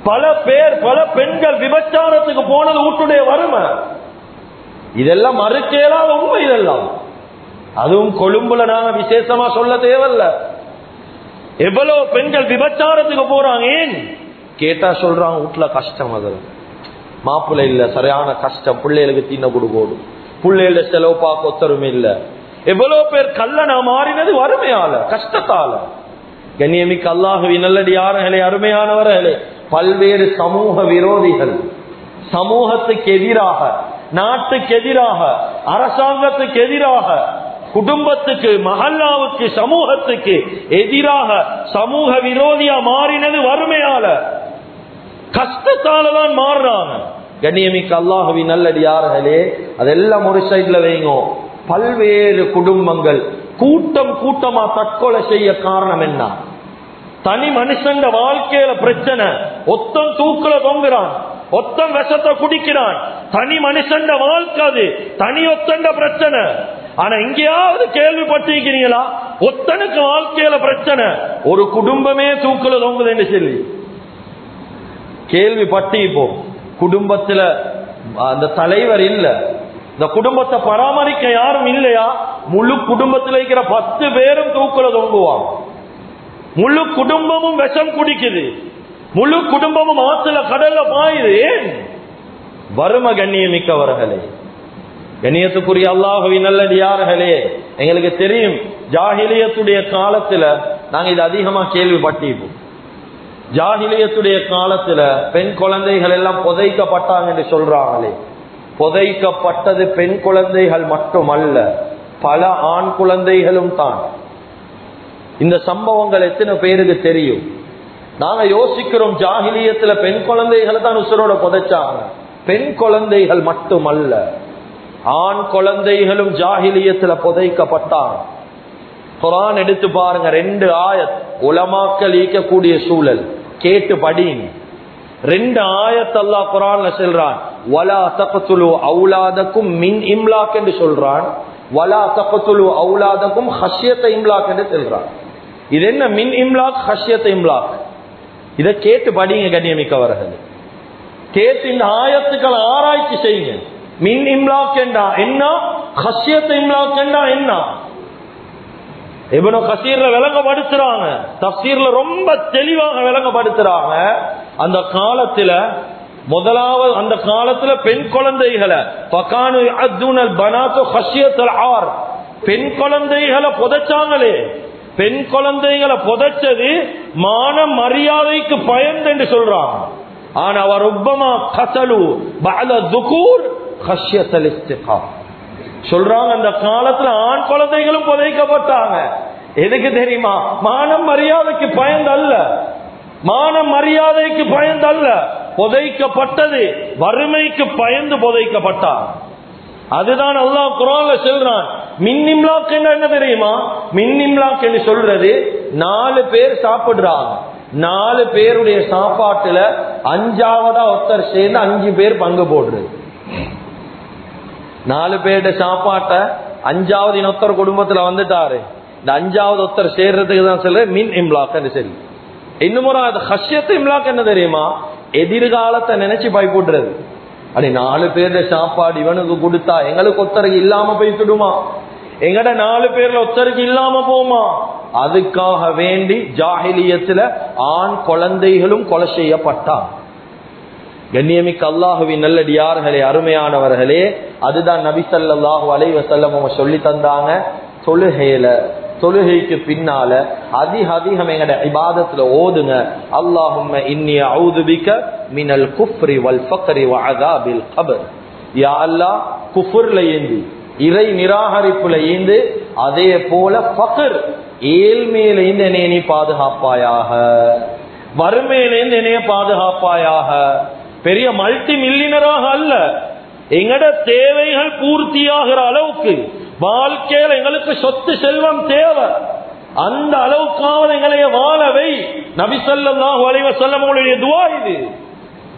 S1: பல பேர் பல பெண்கள் விபச்சாரத்துக்கு போனது ஊட்டுடைய வறுமை. இதெல்லாம் மறுக்கேலாத உண்மை இதெல்லாம். அதுவும் கொழும்புல நாங்க விசேஷமா சொல்ல தேவையில்ல. எவ்வளவு பெண்கள் விபச்சாரத்துக்கு போறாங்க ஏன்? கேட்டா சொல்றாங்க வீட்டுல கஷ்டம் அது. மாப்பிள்ளை இல்ல சரியான கஷ்டம். பிள்ளைகளுக்கு தின்ன கொடுக்கோடும் பிள்ளைகள செலவு பார்க்க ஒத்தருமே இல்ல. எவ்வளவு பேர் கல்லனா மாறினது வறுமையால கஷ்டத்தால. கண்ணியமிக்க நல்லடி நல்லடியார்களே அருமையானவர்களே பல்வேறு சமூக விரோதிகள் சமூகத்துக்கு எதிராக நாட்டுக்கு எதிராக அரசாங்கத்துக்கு எதிராக குடும்பத்துக்கு மஹல்லாவுக்கு சமூகத்துக்கு எதிராக சமூக விரோதியா மாறினது வறுமையால. கஷ்டத்தால தான் மாறுறாங்க. கண்ணியமிக்க அல்லாஹவி நல்லடியார்களே அதெல்லாம் ஒரு சைட்ல வைங்கோ. பல்வேறு குடும்பங்கள் கூட்டம் கூட்டமா தற்கொலை செய்ய காரணம் என்ன? தனி மனுஷங்க வாழ்க்கையில பிரச்சனை. ஒத்தம் தூக்கல தொங்குறான். ஒத்தம் விஷத்தை குடிக்கிறான். தனி மனுஷன் வாழ்க்கை அது. தனி ஒத்தண்ட பிரச்சனை. ஆனா எங்கேயாவது கேள்விப்பட்டிருக்கிறீங்களா? ஒத்தனுக்கு வாழ்க்கையில பிரச்சனை. ஒரு குடும்பமே தூக்கல தொங்குதுன்னு சொல்லி கேள்விப்பட்டு இப்போ குடும்பத்துல அந்த தலைவர் இல்ல. இந்த குடும்பத்தை பராமரிக்க யாரும் இல்லையா? முழு குடும்பத்தில் இருக்கிற பத்து பேரும் தூக்கல தொங்குவான் முழு குடும்பமும் விஷம் குடிக்குது. முழு குடும்பமும் ஆத்துல கடல்ல பாயுது. ஏன் வறும கண்ணியமிக்கவர்களே கண்ணியத்துக்குரிய அல்லாஹவி நல்லடியார்களே எங்களுக்கு தெரியும் ஜாகிலியத்துடைய காலத்துல நாங்க இது அதிகமா கேள்விப்பட்டிருப்போம். ஜாகிலியத்துடைய காலத்துல பெண் குழந்தைகள் எல்லாம் புதைக்கப்பட்டாங்க என்று சொல்றாங்களே. புதைக்கப்பட்டது பெண் குழந்தைகள் மட்டுமல்ல பல ஆண் குழந்தைகளும் தான். இந்த சம்பவங்கள் எத்தனை பேருக்கு தெரியும்? நாங்க யோசிக்கிறோம் ஜாகிலியத்துல பெண் குழந்தைகளை தான் உசுரோட புதைச்சாங்க. பெண் குழந்தைகள் மட்டுமல்ல ஆண் குழந்தைகளும் ஜாகிலியத்துல புதைக்கப்பட்டாங்க. குரான் எடுத்து பாருங்க ரெண்டு ஆயத் உலமாக்கல் ஈக்கக்கூடிய சூழல் கேட்டு படிங்க. ரெண்டு ஆயத் அல்லா குரான்ல செல்றான் வலா தகத்துலு அவுலாதக்கும் மின் இம்லாக் என்று சொல்றான். வலா தகத்துலு அவுலாதக்கும் ஹஷ்யத்தை இம்லாக் என்று செல்றான். இது என்ன மின் இம்லாக் ஹஷ்யத்தை இம்லாக்? இதை கேட்டு படிங்க கண்ணியமிக்கவர்கள். கேட்டு இந்த ஆயத்துக்களை ஆராய்ச்சி செய்யுங்க. மின் இம்லாக் என்றா என்ன? ஹஷ்யத்தை இம்லாக் என்றா என்ன? இவனோ கசீர்ல விளங்கப்படுத்துறாங்க தப்சீர்ல ரொம்ப தெளிவாக விளங்கப்படுத்துறாங்க அந்த காலத்துல முதலாவது அந்த காலத்துல பெண் குழந்தைகளை பகானு அத்துனல் பனாத்து ஹஷியத்தல் ஆர். பெண் குழந்தைகளை புதைச்சாங்களே. பெண் குழந்தைகளை புதைச்சது மான மரியாதைக்கு பயந்து என்று சொல்றான். ஆனா அவர் உப்பமா கசலு பல துகூர் ஹஷியத்தல் சொல்றாங்க அந்த காலத்துல ஆண் குழந்தைகளும் புதைக்கப்பட்டாங்க. எதுக்கு தெரியுமா? மானம் மரியாதைக்கு பயந்து அல்ல மானம் மரியாதைக்கு பயந்து அல்ல புதைக்கப்பட்டது வறுமைக்கு பயந்து புதைக்கப்பட்டார் அதுதான் அல்லாஹ் குரான்ல சொல்றான். மின்னிம்லாக் என்ன தெரியுமா? மின்னிம்லாக் என்று சொல்றது? நாலு பேர் சாப்பிடுறாங்க. நாலு பேருடைய சாப்பாட்டுல அஞ்சாவதா ஒருத்தர் சேர்ந்து அஞ்சு பேர் பங்கு போடுறது. நாலு பேருடைய சாப்பாட்டை அஞ்சாவது இன்னொருத்தர் குடும்பத்துல வந்துட்டாரு. இந்த அஞ்சாவது ஒருத்தர் சேர்றதுக்கு தான் சொல்ற மின் இம்லாக் சரி. இன்னும் ஒரு ஹஷ்யத்து இம்லாக் என்ன தெரியுமா? எதிர்காலத்தை நினைச்சு பயப்படுறது அப்படி நாலு பேருடைய சாப்பாடு இவனுக்கு கொடுத்தா எங்களுக்கு ஒத்தருக்கு இல்லாம போய்த்துடுமா எங்கட நாலு பேர்ல ஒத்தருக்கு இல்லாம போமா? அதுக்காக வேண்டி ஜாகிலியத்துல ஆண் குழந்தைகளும் கொலை செய்யப்பட்டான். கண்ணியமிக்க அல்லாஹுவின் நல்லடியார்களே அருமையானவர்களே அதுதான் நபிசல்லாஹு ஸல்லல்லாஹு அலைஹி அவங்க சொல்லி தந்தாங்க. தொழுகையில தொழுகைக்கு பின்னால அதிக அதிகம் எங்கட இபாதத்துல ஓதுங்க. அல்லாஹும் இன்னிய ஔதுபிக்க மினல் குஃப்ரி வல் ஃபக்ரி வ கபர். யா அல்லாஹ் குஃப்ர்ல ஏந்தி. இறை நிராகரிப்புல ஈந்து அதே போல பகர் ஏழ்மையில இருந்து என்னைய நீ பாதுகாப்பாயாக. வறுமையிலேருந்து என்னைய பாதுகாப்பாயாக. பெரிய மல்டி மில்லினராக அல்ல. எங்கட தேவைகள் பூர்த்தியாகிற அளவுக்கு வாழ்க்கையில எங்களுக்கு சொத்து செல்வம் தேவை. அந்த அளவுக்காவது எங்களைய வாழவை நபிசல்லாஹு அலைவசல்லமுடைய துவா இது.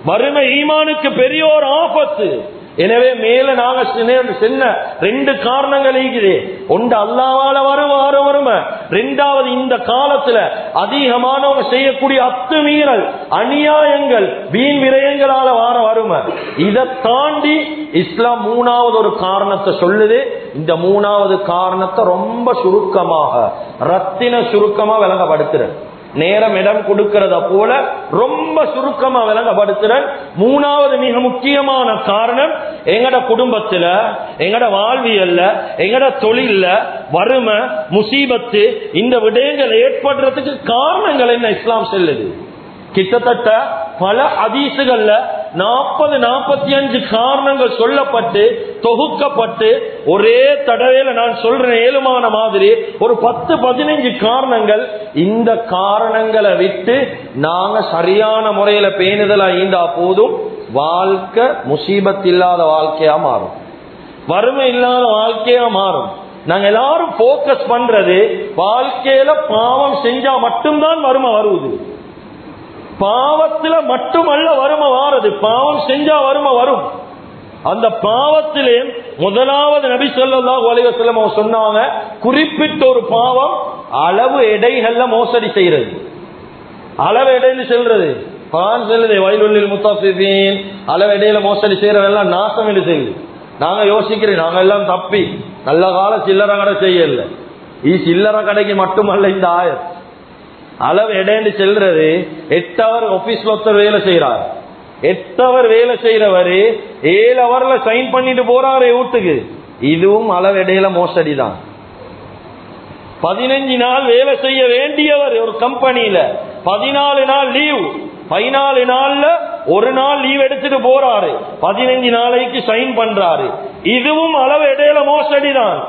S1: வறுமை ஈமானுக்கு பெரிய ஒரு ஆபத்து. எனவே மேல நாங்க சின்ன- சின்ன ரெண்டு காரணங்கள் இருக்குது. ஒன்று அல்லாவால வரும் வரும். வறுமை ரெண்டாவது இந்த காலத்துல அதிகமானவங்க செய்யக்கூடிய அத்துமீறல் அநியாயங்கள் வீண் விரயங்களால வார வறுமை இதை தாண்டி இஸ்லாம் மூணாவது ஒரு காரணத்தை சொல்லுது. இந்த மூணாவது காரணத்தை ரொம்ப சுருக்கமாக ரத்தின சுருக்கமா விளங்கப்படுத்துறேன் நேரம் இடம் கொடுக்கிறத போல ரொம்ப சுருக்கமா விளங்கப்படுத்துறேன் மூணாவது மிக முக்கியமான காரணம் எங்கட குடும்பத்துல எங்கட வாழ்வியல்ல எங்கட தொழில்ல வறுமை முசீபத்து இந்த விடயங்கள் ஏற்படுறதுக்கு காரணங்கள் என்ன இஸ்லாம் செல்லுது? கிட்டத்தட்ட பல அதிசுகள்ல நாற்பது நாற்பத்தி அஞ்சு காரணங்கள் சொல்லப்பட்டு தொகுக்கப்பட்டு ஒரே தடவையில நான் சொல்றேன் ஏழுமான மாதிரி ஒரு பத்து பதினஞ்சு காரணங்கள் இந்த காரணங்களை விட்டு நாங்க சரியான முறையில பேணுதலா ஈந்தா போதும் வாழ்க்கை முசீபத் இல்லாத வாழ்க்கையா மாறும். வறுமை இல்லாத வாழ்க்கையா மாறும். நாங்க எல்லாரும் போக்கஸ் பண்றது வாழ்க்கையில பாவம் செஞ்சா மட்டும்தான் வறுமை வருவது பாவத்துல மட்டுமல்ல வறுமை வாரது. பாவம் செஞ்சா வறுமை வரும். அந்த பாவத்திலே முதலாவது நபி ஸல்லல்லாஹு அலைஹி வஸல்லம் சொன்னாங்க குறிப்பிட்ட ஒரு பாவம் அளவு எடைகள்ல மோசடி செய்யறது அளவு எடைன்னு செல்றது. பான் செல்லுது வயலுள்ளில் முத்தாசிதீன் அளவு எடையில மோசடி செய்யறவெல்லாம் நாசம் என்று செய்யுது நாங்க யோசிக்கிறோம் நாங்க எல்லாம் தப்பி. நல்ல கால சில்லறை கடை செய்யல. ஈ சில்லறை கடைக்கு மட்டுமல்ல இந்த ஆயர் அளவு எடைன்னு செல்றது எட்டு அவர் ஆபீஸ்ல ஒருத்தர் வேலை செய்யறாரு எட்டு அவர் வேலை செய்யறவரு ஏழு அவர்ல சைன் பண்ணிட்டு போறாரு வீட்டுக்கு. இதுவும் அளவு இடையில மோசடி தான் பதினஞ்சு நாள் வேலை செய்ய வேண்டியவர் ஒரு கம்பெனியில பதினாலு நாள் லீவ் பதினாலு நாள்ல ஒரு நாள் லீவ் எடுத்துட்டு போறாரு. பதினஞ்சு நாளைக்கு சைன் பண்றாரு. இதுவும் அளவு இடையில மோசடி தான்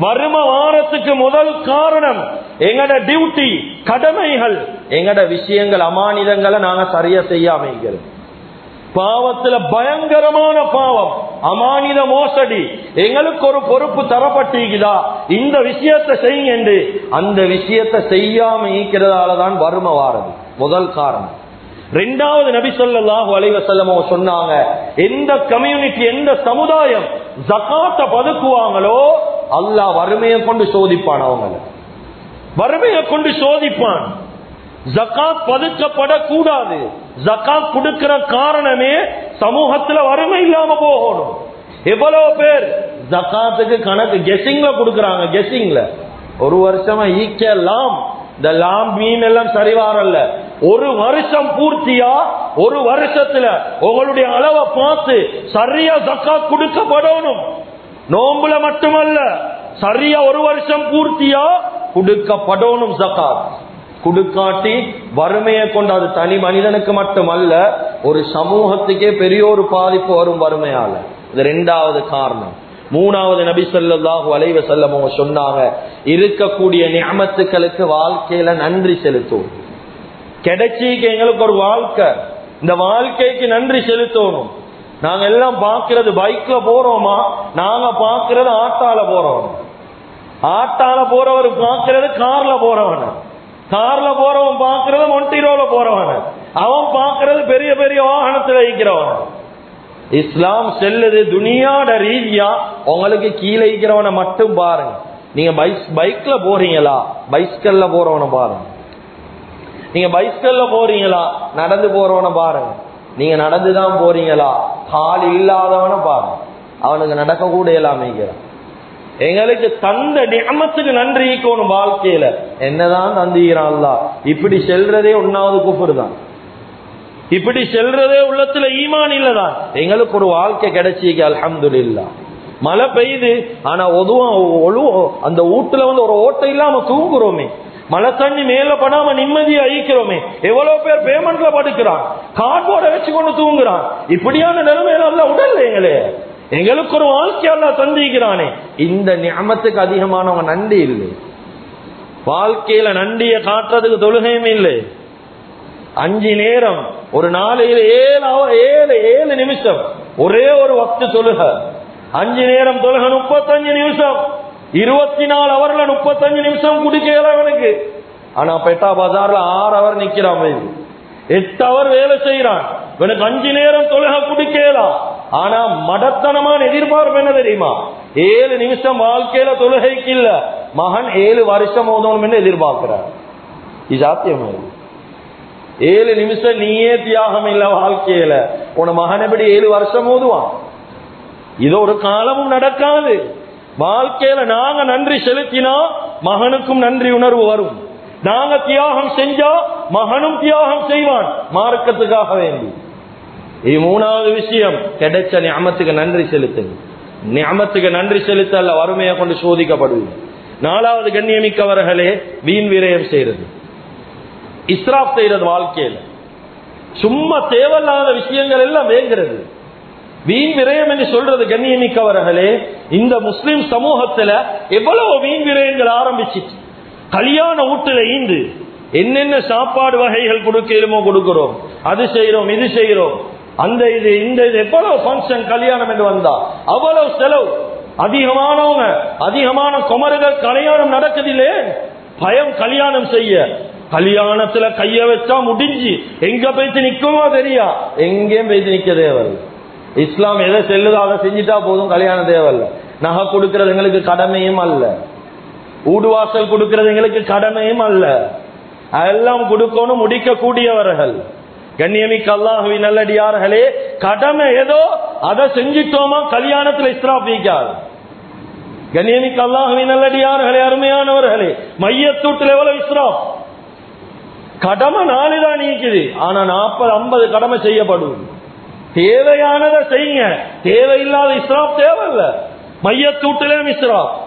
S1: வறும வாரத்துக்கு முதல் காரணம் எங்கட டியூட்டி கடமைகள். எங்கட விஷயங்கள் அமானிதங்களை நாங்க சரியா செய்யாம பாவத்துல பயங்கரமான பாவம் அமானித மோசடி. எங்களுக்கு ஒரு பொறுப்பு தரப்பட்டீங்களா இந்த விஷயத்தை செய்யுங்க என்று. அந்த விஷயத்தை செய்யாம ஈக்கிறதாலதான் வறுமை வாரது. முதல் காரணம். ரெண்டாவது நபி சொல்லாஹு அலைவசல்லமோ அவங்க சொன்னாங்க எந்த கம்யூனிட்டி எந்த சமுதாயம் ஜக்காத்த பதுக்குவாங்களோ அல்லாஹ் வறுமையை கொண்டு சோதிப்பான் அவங்கள. வறுமையை கொண்டு சோதிப்பான். ஜக்காத் பதுக்கப்படக்கூடாது. ஜக்காத் கொடுக்கிற காரணமே சமூகத்துல வறுமை இல்லாம போகணும். எவ்வளவு பேர் ஜக்காத்துக்கு கணக்கு கெஸிங்ல கொடுக்கறாங்க கெஸிங்ல ஒரு வருஷமா ஈக்க லாம். இந்த லாம் மீன் எல்லாம் சரி வரல ஒரு வருஷம் பூர்த்தியா ஒரு வருஷத்துல உங்களுடைய அளவை பார்த்து சரியா ஜக்காத் கொடுக்கப்படணும். நோம்புல மட்டுமல்ல சரியா ஒரு வருஷம் பூர்த்தியா கொடுக்கப்படணும் ஜக்காத். கொடுக்காட்டி வறுமையை கொண்டு அது தனி மனிதனுக்கு மட்டுமல்ல ஒரு சமூகத்துக்கே பெரிய ஒரு பாதிப்பு வரும் வறுமையால. இது ரெண்டாவது காரணம். மூணாவது நபி ஸல்லல்லாஹு அலைஹி செல்லம் அவங்க சொன்னாங்க இருக்கக்கூடிய நியமத்துக்களுக்கு வாழ்க்கையில நன்றி செலுத்தும் கிடைச்சிக்கு எங்களுக்கு ஒரு வாழ்க்கை. இந்த வாழ்க்கைக்கு நன்றி செலுத்தணும். நாங்க எல்லாம் பாக்குறது பைக்ல போறோமா? நாங்க பாக்குறது ஆட்டால போறோம். ஆட்டால போறவர் பாக்குறது கார்ல போறவன. கார்ல போறவன் பாக்குறது மொண்டிரோல போறவன. அவன் பார்க்கறது பெரிய பெரிய வாகனத்துல வைக்கிறவன் இஸ்லாம் செல்லுது துனியாட ரீதியா உங்களுக்கு கீழே இருக்கிறவனை மட்டும் பாருங்க. நீங்க பைக்ல போறீங்களா? பைஸ்கல்ல போறவனை பாருங்க. நீங்க பைஸ்கல்ல போறீங்களா? நடந்து போறவனை பாருங்க. நீங்க நடந்துதான் போறீங்களா? கால் இல்லாதவனை பாருங்க அவனுக்கு நடக்க கூட எல்லாமே எங்களுக்கு தந்த நியமத்துக்கு நன்றி ஈக்கணும் வாழ்க்கையில. என்னதான் தந்திக்கிறான் இப்படி செல்றதே ஒன்னாவது குஃபர் தான் இப்படி செல்றதே உள்ளத்துல ஈமான் இல்லதான். எங்களுக்கு ஒரு வாழ்க்கை கிடைச்சிக்க அலமது இல்லா மழை பெய்யுது ஆனா ஒதுவும் அந்த வீட்டுல வந்து ஒரு ஓட்டை இல்லாம தூங்குறோமே. மழை தண்ணி மேல படாம நிம்மதியை அழிக்கிறோமே எவ்வளவு பேர் பேமெண்ட்ல படுக்கிறான். கார்போர்டை வச்சு கொண்டு தூங்குறான். இப்படியான நிலைமையில அல்ல உடல் எங்களே. எங்களுக்கு ஒரு வாழ்க்கையால தந்திக்கிறானே இந்த நியமத்துக்கு அதிகமானவங்க நன்றி இல்லை. வாழ்க்கையில நன்றிய காட்டுறதுக்கு தொழுகையும் இல்லை. அஞ்சு நேரம் ஒரு நாளையில ஏழு ஏழு ஏழு நிமிஷம். ஒரே ஒரு வக்து தொழுக. அஞ்சு நேரம் தொழுக முப்பத்தஞ்சு நிமிஷம். இருபத்தி நாலு அவர்ல முப்பத்தஞ்சு நிமிஷம் குடிக்கல அவனுக்கு ஆனா பெட்டா பஜார்ல ஆறு அவர் நிக்கிறான் எட்டு அவர் வேலை செய்யறான் இவனுக்கு அஞ்சு நேரம் தொழுக குடிக்கலாம் ஆனா மடத்தனமான எதிர்பார்ப்பு என்ன தெரியுமா? ஏழு நிமிஷம் வாழ்க்கையில தொழுகைக்கு இல்ல. மகன் ஏழு வருஷம் ஓதணும் எதிர்பார்க்கிறார். இது சாத்தியமா ஏழு நிமிஷம் நீயே தியாகம் இல்ல வாழ்க்கையில. உன மகன் எப்படி ஏழு வருஷம் ஓதுவான்? இது ஒரு காலமும் நடக்காது. வாழ்க்கையில நாங்க நன்றி செலுத்தினா மகனுக்கும் நன்றி உணர்வு வரும். நாங்க தியாகம் செஞ்சா மகனும் தியாகம் செய்வான். மார்க்கத்துக்காக வேண்டி. இது மூணாவது விஷயம். கிடைச்ச ஞாபகத்துக்கு நன்றி செலுத்துங்க. ஞாபகத்துக்கு நன்றி செலுத்த அல்ல வறுமையை கொண்டு சோதிக்கப்படுவது நாலாவது கண்ணியமிக்கவர்களே வீண் விரயம் செய்யறது இஸ்ராப் செய்யறது வாழ்க்கையில. சும்மா தேவையில்லாத விஷயங்கள் எல்லாம் வேங்கிறது. வீண் விரயம் என்று சொல்றது கண்ணியமிக்கவர்களே இந்த முஸ்லிம் சமூகத்துல எவ்வளவு வீண் விரயங்கள் ஆரம்பிச்சிச்சு கல்யாண வீட்டுல ஈந்து என்னென்ன சாப்பாடு வகைகள் கொடுக்கலுமோ கொடுக்கிறோம் அது செய்யறோம் இது செய்யறோம் அந்த இது இந்த இது எவ்வளவு ஃபங்க்ஷன் கல்யாணம் என்று வந்தா அவ்வளவு செலவு. அதிகமானவங்க அதிகமான குமருகள் கல்யாணம் நடக்குதில்லே பயம் கல்யாணம் செய்ய. கல்யாணத்துல கைய வச்சா முடிஞ்சு எங்க போயிட்டு நிக்குமோ தெரியா? எங்கேயும் போயிட்டு நிக்க தேவையில்லை இஸ்லாம் எதை செல்லுதோ அதை செஞ்சுட்டா போதும் கல்யாணம் தேவையில்ல. நகை கொடுக்கறது எங்களுக்கு கடமையும் அல்ல. ஊடுவாசல் கொடுக்கறது எங்களுக்கு கடமையும் அல்ல. அதெல்லாம் கொடுக்கணும் முடிக்க கூடியவர்கள் கண்ணியமிக்க அல்லாஹுவின் நல்லடியார்களே கடமை ஏதோ அதை செஞ்சிட்டோமா கல்யாணத்துல இஸ்ராபிக்காது கண்ணியமிக்க அல்லாஹுவின் நல்லடியார்களே அருமையானவர்களே மையத்தூட்டில் எவ்வளவு இஸ்ராப் கடமை நாலுதான் நீக்குது. ஆனா நாற்பது ஐம்பது கடமை செய்யப்படும் தேவையானதை செய்யுங்க. தேவையில்லாத இஸ்ராப் தேவையில்ல. மையத்தூட்டிலே இஸ்ராப்.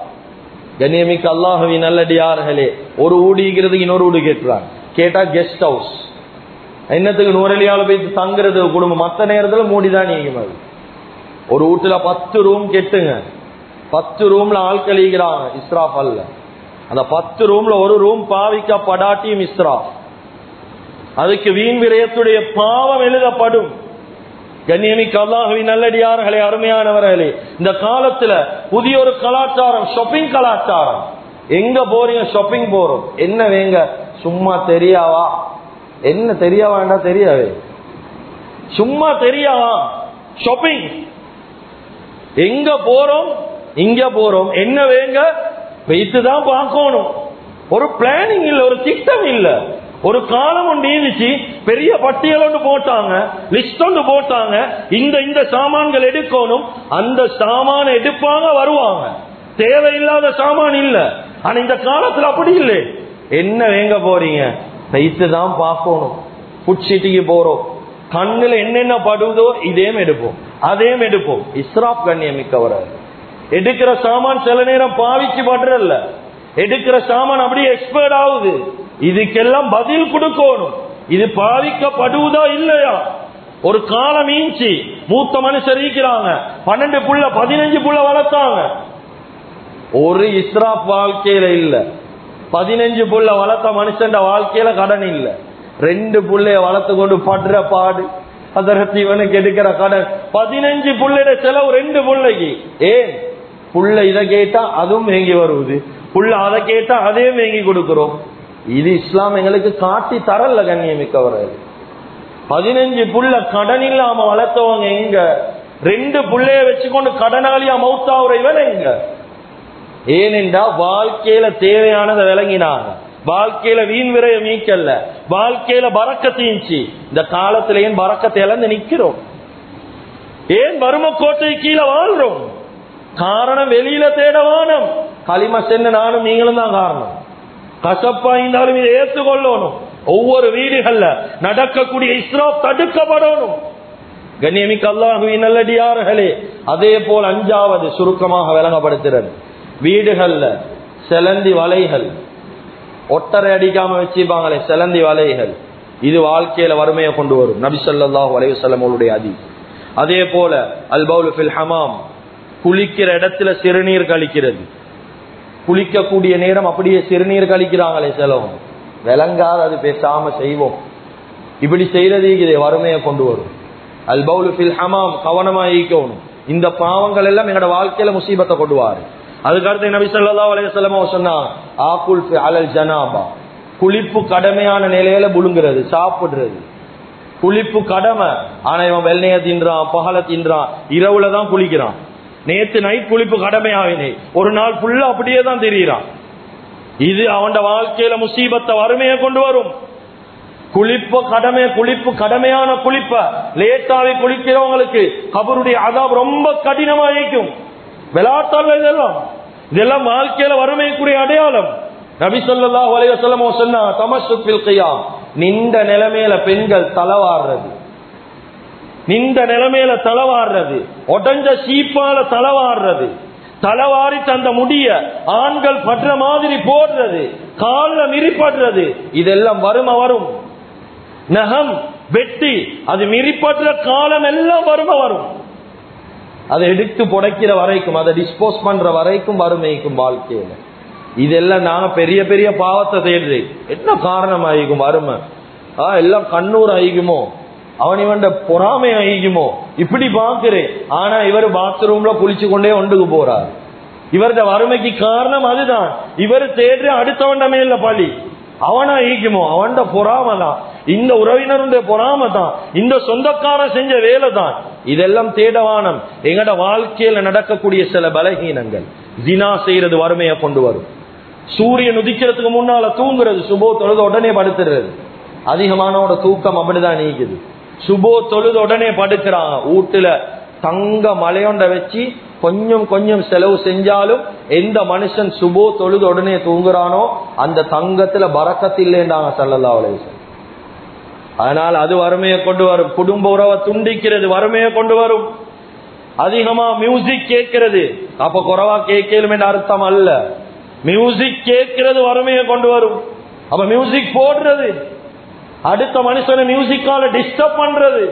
S1: கண்ணியமிக்க அல்லாஹவி நல்லடியார்களே ஒரு ஊடிங்கிறது இன்னொரு ஊடு கேட்டுறாங்க கேட்டா கெஸ்ட் ஹவுஸ் என்னத்துக்கு நூறலியால போய் தங்குறது குடும்பம். மற்ற நேரத்தில் மூடிதான் நீங்க ஒரு வீட்டுல பத்து ரூம் கெட்டுங்க. பத்து ரூம்ல ஆள் கழிக்கிறாங்க இஸ்ராப் அல்ல. அந்த பத்து ரூம்ல ஒரு ரூம் பாவிக்கப்படாட்டியும் இஸ்ராப். அதுக்கு வீண் விரயத்துடைய பாவம் எழுதப்படும். கண்ணியமிக்க அல்லாஹுவின் நல்லடியார்களே அருமையானவர்களே இந்த காலத்துல புதிய ஒரு கலாச்சாரம் ஷாப்பிங் கலாச்சாரம். எங்க போறீங்க? ஷாப்பிங் போறோம். என்ன வேங்க? சும்மா தெரியாவா? என்ன தெரிய வேண்டாம் தெரியாவே சும்மா தெரியாவா? ஷாப்பிங் எங்க போறோம்? இங்க போறோம். என்ன வேங்க? வைத்து தான் பார்க்கணும். ஒரு பிளானிங் இல்ல ஒரு திட்டம் இல்லை. ஒரு காலம் ஒன்று இருந்துச்சு பெரிய பட்டியல் ஒன்று போட்டாங்க லிஸ்ட் ஒன்று போட்டாங்க இந்த இந்த சாமான்கள் எடுக்கணும் அந்த சாமான எடுப்பாங்க வருவாங்க. தேவையில்லாத சாமான் இல்ல. ஆனா இந்த காலத்துல அப்படி இல்லை. என்ன வேங்க போறீங்க? வைத்து தான் பார்க்கணும். புட்சிட்டிக்கு போறோம். கண்ணுல என்னென்ன படுவதோ இதேம் எடுப்போம். அதேம் எடுப்போம். இஸ்ராப் கண்ணியமிக்கவர்? எடுக்கிற சாமான் சில நேரம் பாவிச்சு படுறல்ல. எடுக்கிற சாமான் அப்படியே எக்ஸ்பர்ட் ஆகுது. இதுக்கெல்லாம் பதில் கொடுக்கணும். இது பாதிக்கப்படுவதா இல்லையா? ஒரு காலம் ஈஞ்சி மூத்த மனுஷர் இருக்கிறாங்க. பன்னெண்டு புள்ள பதினஞ்சு புள்ள வளர்த்தாங்க. ஒரு இஸ்ராப் வாழ்க்கையில இல்ல. பதினஞ்சு புள்ள வளர்த்த மனுஷன் வாழ்க்கையில கடன் இல்ல. ரெண்டு புள்ளைய வளர்த்து கொண்டு படுற பாடு. அதற்கு இவனுக்கு எடுக்கிற கடன். பதினஞ்சு புள்ளைட செலவு ரெண்டு புள்ளைக்கு. ஏன்? புள்ள இதை கேட்டா அதுவும் வேங்கி வருவது. புள்ள அதை கேட்டா அதையும் வேங்கி கொடுக்கிறோம். இது இஸ்லாம் எங்களுக்கு காட்டி தரல கண்ணியமிக்கவர்கள் பதினஞ்சு புள்ள கடன் இல்லாம வளர்த்தவங்க எங்க? ரெண்டு புள்ளைய வச்சுக்கொண்டு கடனாளியா மௌத்தாவுற இவன் எங்க? ஏனென்றா வாழ்க்கையில தேவையானதை விளங்கினாங்க. வாழ்க்கையில வீண் விரைய மீக்கல்ல வாழ்க்கையில பறக்க தீஞ்சி இந்த காலத்துல ஏன் பறக்கத்தை இழந்து நிக்கிறோம்? ஏன் வறும கோட்டை கீழே வாழ்றோம்? காரணம் வெளியில தேட வானம். களிம சென்று நானும் நீங்களும் தான் காரணம். கசப்பா இருந்தாலும் இதை ஏற்றுக்கொள்ளணும். ஒவ்வொரு வீடுகள்ல நடக்கக்கூடிய இஸ்ரோ தடுக்கப்படணும். கண்ணியமிக்க அல்லாஹுவின் நல்லடியார்களே அதே போல் அஞ்சாவது சுருக்கமாக விளங்கப்படுத்துறது வீடுகள்ல செலந்தி வலைகள் ஒட்டரை அடிக்காம வச்சுப்பாங்களே செலந்தி வலைகள். இது வாழ்க்கையில வறுமையை கொண்டு வரும். நபி சொல்லாஹு அதி. அதே போல அல் பவுல் ஹமாம் குளிக்கிற இடத்துல சிறுநீர் கழிக்கிறது. குளிக்கக்கூடிய நேரம் அப்படியே சிறுநீர் கழிக்கிறாங்களே செலவும். விளங்காத அது பேசாம செய்வோம். இப்படி செய்யறது இதை வறுமையை கொண்டு வரும். அல் பவுலு ஃபில் ஹமாம் கவனமா ஈக்கணும் இந்த பாவங்கள் எல்லாம் எங்களோட வாழ்க்கையில முசீபத்தை கொண்டுவாரு அதுக்கடுத்து நபி சொல்லா அலையம் சொன்னா ஆக்குல் அலல் ஜனாபா. குளிப்பு கடமையான நிலையில புழுங்குறது சாப்பிடுறது. குளிப்பு கடமை. ஆனா இவன் வெள்ளைய தின்றான் பகல தின்றான் இரவுல தான் குளிக்கிறான். நேத்து நைட் குளிப்பு கடமையாவினே ஒரு நாள் ஃபுல்லா அப்படியே தான் தெரியுறான். இது அவன் வாழ்க்கையில முசீபத்தை வறுமையை கொண்டு வரும். குளிப்பு கடமை குளிப்பு கடமையான குளிப்ப லேட்டாவே குளிக்கிறவங்களுக்கு கபருடைய அதாப் ரொம்ப கடினமா இருக்கும் இதெல்லாம். இதெல்லாம் வாழ்க்கையில வறுமைக்குரிய அடையாளம். நபி சொல்லா வலைவசல்லமோ சொன்னா தமசு கையாம் நின்ற நிலைமையில பெண்கள் தலவாடுறது நின்ற நிலைமையில தளவாடுறது. உடஞ்ச சீப்பால தளவாடுறது. தளவாரி தந்த முடிய ஆண்கள் பற்ற மாதிரி போடுறது. கால்ல மிரிப்படுறது. இதெல்லாம் வரும வரும். நகம் வெட்டி அது மிரிப்படுற காலம் எல்லாம் வரும வரும். அதை எடுத்து புடைக்கிற வரைக்கும் அதை டிஸ்போஸ் பண்ற வரைக்கும் வறுமைக்கும் வாழ்க்கையில. இதெல்லாம் நாங்க பெரிய பெரிய பாவத்தை தேடுறேன். என்ன காரணம் ஆகிக்கும் வறுமை? ஆ எல்லாம் கண்ணூர் ஆகிக்குமோ அவன் இவன் பொறாமை ஆகிக்குமோ இப்படி பாக்குறேன் ஆனா இவர் பாத்ரூம்ல குளிச்சு கொண்டே ஒன்றுக்கு போறார். இவரது வறுமைக்கு காரணம் அதுதான். இவர் தேடுற அடுத்தவன் மேல பழி. அவனா ஈக்குமோ அவன் பொறாம தான் இந்த உறவினருடைய பொறாம தான் இந்த சொந்தக்காரன் செஞ்ச வேலை தான் இதெல்லாம் தேடவானம். எங்கட வாழ்க்கையில நடக்கக்கூடிய சில பலகீனங்கள். ஜினா செய்யறது வறுமையை கொண்டு வரும். சூரியன் உதிக்கிறதுக்கு முன்னால தூங்குறது சுபோ தொழுத உடனே படுத்துறது. அதிகமானோட தூக்கம் அப்படிதான் நீக்குது சுபோ தொழுத உடனே படுக்கிறான். வீட்டுல தங்க மலையொண்ட வச்சு கொஞ்சம் கொஞ்சம் செலவு செஞ்சாலும் எந்த மனுஷன் சுபோ தொழுது உடனே தூங்குறானோ அந்த தங்கத்துல பறக்கத்தில்லைன்றாங்க சல்லல்லா அலைவசம் அதனால் அது வறுமையை கொண்டு வரும். குடும்ப உறவை துண்டிக்கிறது வறுமையை கொண்டு வரும். அதிகமா மியூசிக் கேட்கிறது. அப்ப குறவா கேட்கலும் என்ற அர்த்தம் அல்ல. மியூசிக் கேட்கிறது வறுமையை கொண்டு வரும். அப்ப மியூசிக் போடுறது. அடுத்த மனுஷனை மியூசிக்கால டிஸ்டர்ப் பண்றது.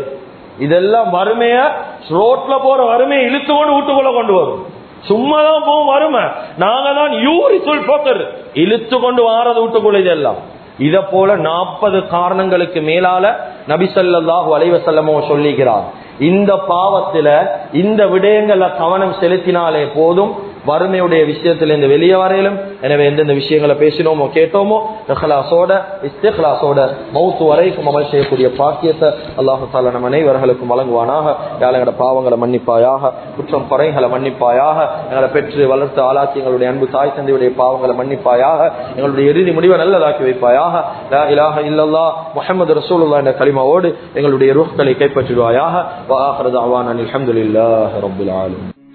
S1: இதெல்லாம் வறுமைய ரோட்ல போற வறுமையை இழுத்து கொண்டு வீட்டுக்குள்ள கொண்டு வரும். சும்மா தான் போகும் வறுமை. நாங்க தான் யூரி சொல் போக்கர் இழுத்து கொண்டு வாரது வீட்டுக்குள்ள இதெல்லாம். இத போல நாற்பது காரணங்களுக்கு மேலால நபிசல்லாஹு அலைவசல்லமோ சொல்லுகிறார். இந்த பாவத்துல இந்த விடயங்கள்ல கவனம் செலுத்தினாலே போதும். வறுமையுடைய விஷயத்திலிருந்து வெளியே வரையிலும். எனவே எந்தெந்த விஷயங்களை பேசினோமோ கேட்டோமோ இஹ்லாசோட இஸ்திஹ்லாசோட மௌத்து வரைக்கும் அமல் செய்யக்கூடிய பாக்கியத்தை அல்லாஹு தாலா வழங்குவானாக. யாழங்கட பாவங்களை மன்னிப்பாயாக குற்றம் குறைகளை மன்னிப்பாயாக எங்களை பெற்று வளர்த்து ஆளாக்கி எங்களுடைய அன்பு தாய் தந்தையுடைய பாவங்களை மன்னிப்பாயாக எங்களுடைய இறுதி முடிவை நல்லதாக்கி வைப்பாயாக. இலாக இல்லல்லா முகமது ரசூலுல்லா என்ற களிமாவோடு எங்களுடைய ரூஹ்களை கைப்பற்றிடுவாயாக வாஹரது அவான் அலமதுல்லா ரபுல்